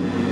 Bye.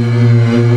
Mm-hmm.